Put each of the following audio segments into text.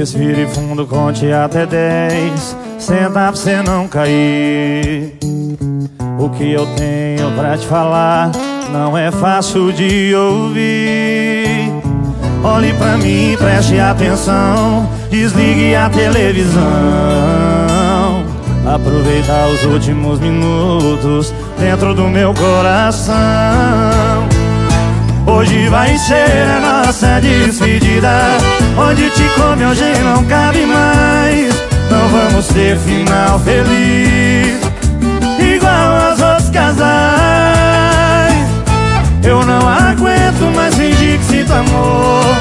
Respire fundo, conte até dez. Senta pra cê não cair. O que eu tenho pra te falar Não é fácil de ouvir. Olhe pra mim, preste atenção. Desligue a televisão. Aproveitar os últimos minutos Dentro do meu coração Hoje vai ser a nossa despedida. Onde te come hoje não cabe mais. Não vamos ter final feliz. Igual aos outros casais. Eu não aguento mais fingir que sinto amor.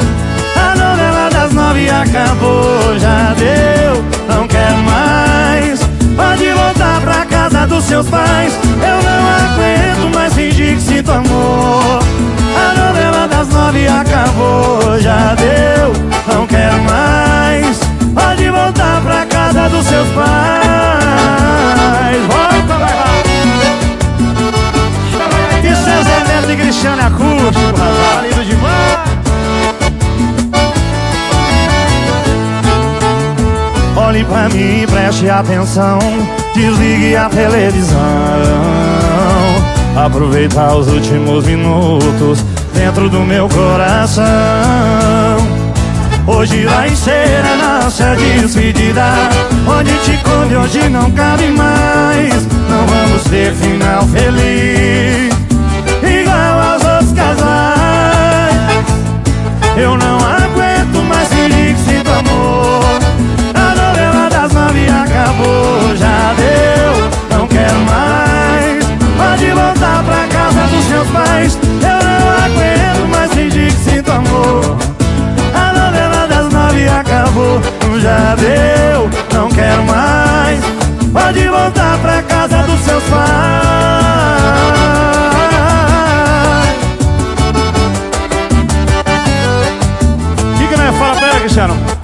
A novela das nove acabou, já deu. Não quero mais. Pode voltar pra casa dos seus pais. Eu não aguento mais fingir que sinto amor Olhe pra mim, preste atenção. Desligue a televisão. Aproveitar os últimos minutos Dentro do meu coração. Hoje vai ser a nossa despedida. Onde te come hoje não cabe mais. Não vamos ter final feliz voltar pra casa dos seus pais que nós fala pra ela, Cristiano?